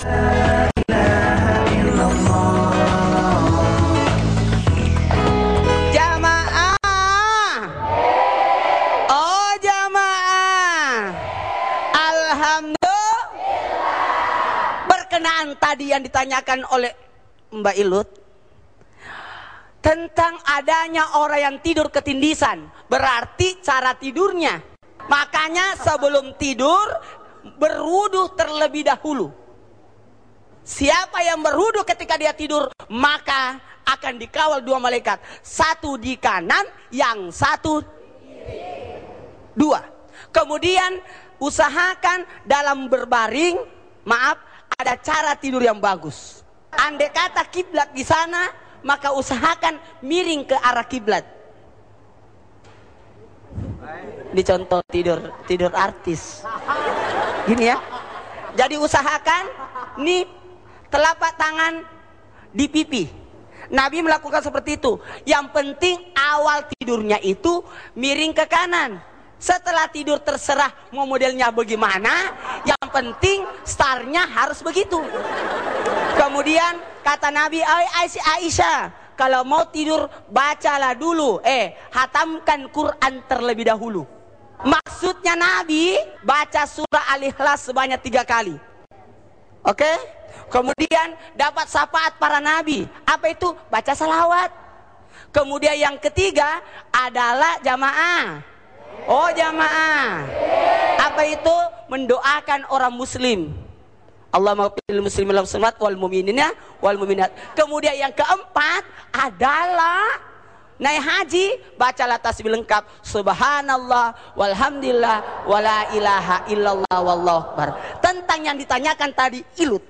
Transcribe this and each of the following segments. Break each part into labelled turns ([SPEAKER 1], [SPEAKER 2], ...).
[SPEAKER 1] Jamaah. Oh tadi yang ditanyakan oleh Mbak Ilut tentang adanya orang yang tidur ketindisan, berarti cara tidurnya. Makanya sebelum tidur berwudu terlebih dahulu. Siapa yang berwudu ketika dia tidur, maka akan dikawal dua malaikat. Satu di kanan, yang satu dua. Kemudian usahakan dalam berbaring, maaf, ada cara tidur yang bagus. Andai kata kiblat di sana, maka usahakan miring ke arah kiblat. Dicontoh tidur tidur artis. Gini ya. Jadi usahakan nih telapak tangan di pipi. Nabi melakukan seperti itu. Yang penting awal tidurnya itu miring ke kanan. Setelah tidur terserah mau modelnya bagaimana. Yang penting startnya harus begitu. Kemudian kata Nabi Aisyah, kalau mau tidur bacalah dulu, eh hatamkan Quran terlebih dahulu. Maksudnya Nabi baca surah Al-Ikhlas sebanyak tiga kali. Oke? Kemudian dapat syafaat para nabi. Apa itu? Baca salawat. Kemudian yang ketiga adalah jamaah. Oh jamaah. Apa itu? Mendoakan orang muslim. Allah maghfiril muslimin wal muslimat wal mu'minina wal mu'minat. Kemudian yang keempat adalah naik haji bacalah tasbih lengkap subhanallah walhamdulillah wala ilaha illallah wallahu akbar. Tentang yang ditanyakan tadi ilut.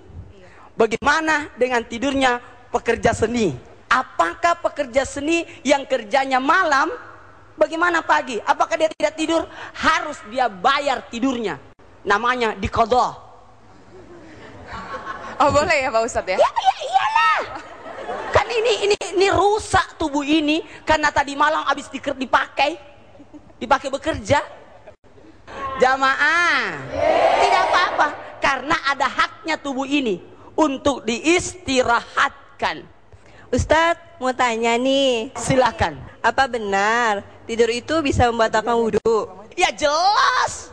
[SPEAKER 1] Bagaimana dengan tidurnya pekerja seni? Apakah pekerja seni yang kerjanya malam bagaimana pagi? Apakah dia tidak tidur? Harus dia bayar tidurnya. Namanya dikodok.
[SPEAKER 2] Oh boleh ya Pak Ustadz ya?
[SPEAKER 1] Ya, ya iyalah. Kan ini ini ini rusak tubuh ini karena tadi malam habis diker- dipakai dipakai bekerja. Jamaah. Tidak apa-apa karena ada haknya tubuh ini untuk diistirahatkan.
[SPEAKER 3] Ustadz mau tanya nih,
[SPEAKER 1] Silakan.
[SPEAKER 3] apa benar tidur itu bisa membatalkan wudhu?
[SPEAKER 1] Ya jelas.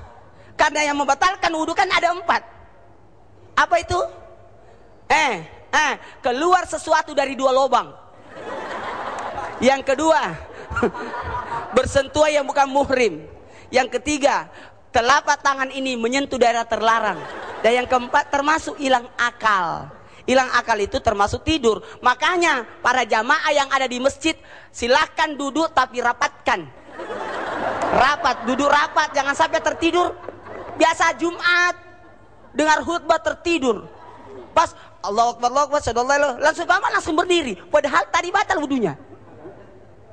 [SPEAKER 1] Karena yang membatalkan wudhu kan ada empat. Apa itu? Eh, eh, keluar sesuatu dari dua lubang. Yang kedua, bersentuhan yang bukan muhrim. Yang ketiga, telapak tangan ini menyentuh daerah terlarang. Dan yang keempat termasuk hilang akal. Hilang akal itu termasuk tidur. Makanya para jamaah yang ada di masjid silakan duduk tapi rapatkan. Rapat, duduk rapat, jangan sampai tertidur. Biasa Jumat dengar khutbah tertidur. Pas Allah Akbar, Allah Akbar, langsung kamar langsung berdiri. Padahal tadi batal wudhunya.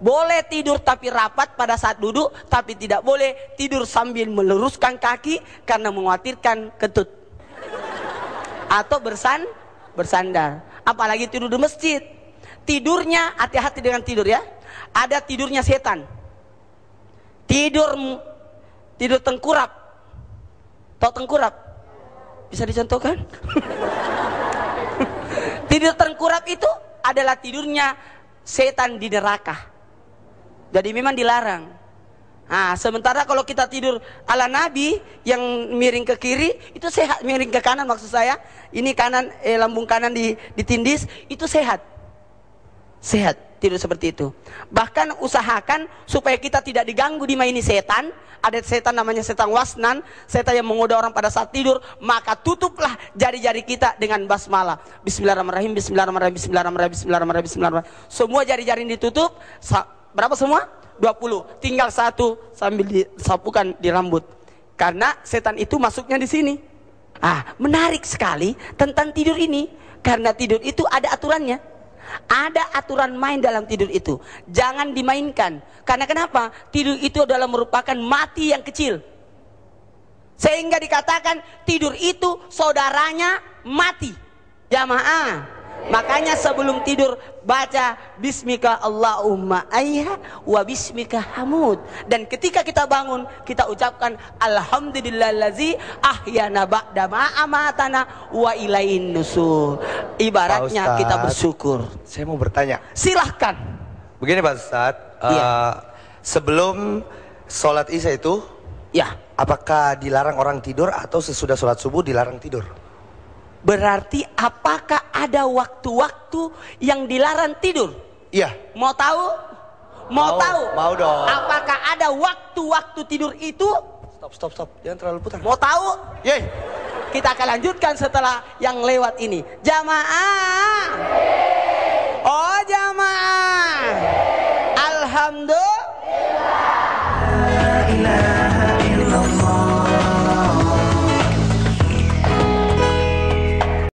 [SPEAKER 1] Boleh tidur tapi rapat pada saat duduk, tapi tidak boleh tidur sambil meluruskan kaki karena mengkhawatirkan ketut. Atau bersan, bersandar. Apalagi tidur di masjid. Tidurnya hati-hati dengan tidur ya. Ada tidurnya setan. Tidur tidur tengkurap. Tahu tengkurap? Bisa dicontohkan? itu adalah tidurnya setan di neraka. Jadi memang dilarang. Nah, sementara kalau kita tidur ala Nabi yang miring ke kiri itu sehat, miring ke kanan maksud saya. Ini kanan eh, lambung kanan di, ditindis itu sehat. Sehat tidur seperti itu. Bahkan usahakan supaya kita tidak diganggu dimaini setan. Ada setan namanya setan wasnan, setan yang menggoda orang pada saat tidur, maka tutuplah jari-jari kita dengan basmalah. Bismillahirrahmanirrahim, bismillahirrahmanirrahim, bismillahirrahmanirrahim, bismillahirrahmanirrahim, bismillahirrahmanirrahim. Semua jari-jari ditutup. Berapa semua? 20. Tinggal satu sambil disapukan di rambut. Karena setan itu masuknya di sini. Ah, menarik sekali tentang tidur ini. Karena tidur itu ada aturannya. Ada aturan main dalam tidur itu. Jangan dimainkan. Karena kenapa? Tidur itu adalah merupakan mati yang kecil. Sehingga dikatakan tidur itu saudaranya mati. Jamaah. Makanya sebelum tidur baca Bismika Allahumma ayya wa bismika hamud. Dan ketika kita bangun kita ucapkan Alhamdulillallazi ahyana ba'da ma amatana wa ilain nusur. Ibaratnya
[SPEAKER 2] Pak
[SPEAKER 1] kita bersyukur.
[SPEAKER 2] Saya mau bertanya.
[SPEAKER 1] Silahkan.
[SPEAKER 2] Begini Pak Ustadz,
[SPEAKER 1] Iya.
[SPEAKER 2] eh, sebelum sholat isya itu,
[SPEAKER 1] Ya,
[SPEAKER 2] apakah dilarang orang tidur atau sesudah sholat subuh dilarang tidur?
[SPEAKER 1] Berarti apakah ada waktu-waktu yang dilarang tidur?
[SPEAKER 2] Iya.
[SPEAKER 1] Mau tahu? Mau,
[SPEAKER 2] Mau,
[SPEAKER 1] tahu?
[SPEAKER 2] mau dong.
[SPEAKER 1] Apakah ada waktu-waktu tidur itu?
[SPEAKER 2] Stop, stop, stop. Jangan terlalu putar.
[SPEAKER 1] Mau tahu?
[SPEAKER 2] Yeay.
[SPEAKER 1] Kita akan lanjutkan setelah yang lewat ini. Jamaah. Oh jamaah. Alhamdulillah.